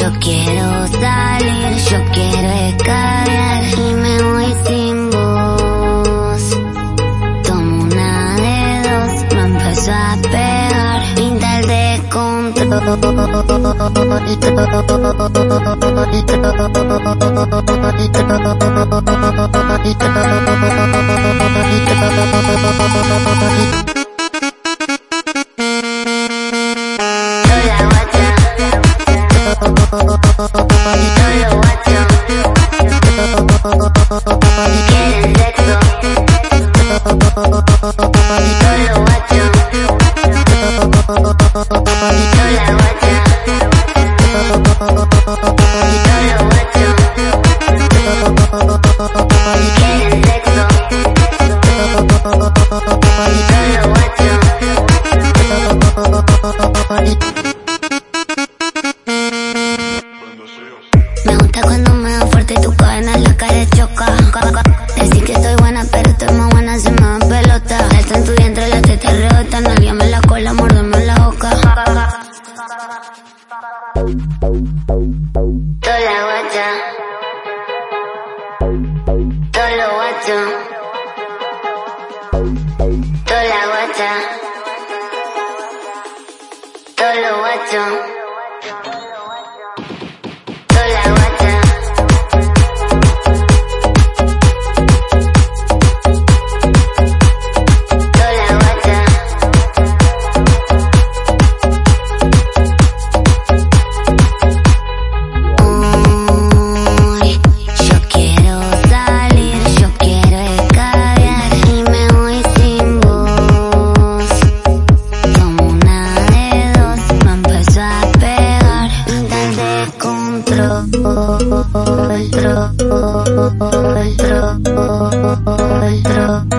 Yo quiero salir, yo quiero escalar y me voy sin voz. Tomo una de dos, me empezó a pegar, el descontrol. Me Decir que estoy buena, pero estoy más buena si me dan pelota. Alto en tu vientre, la teta rebota. En la cola, mordeme la boca. Toda la guacha. Todo lo guacho. Toda la guacha. Todo lo guacho. Tro, tro, tro, tro, tro.